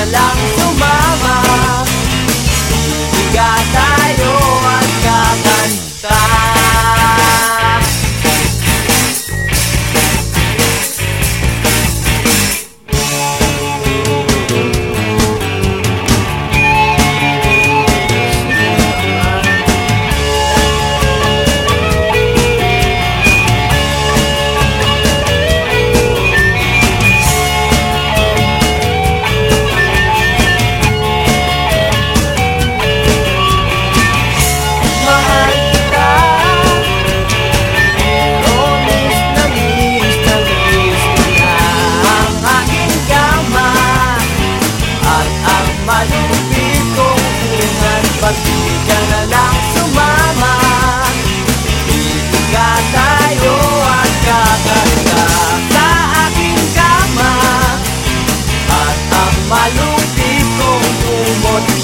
ka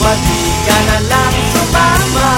Pag di ka na lang sumama.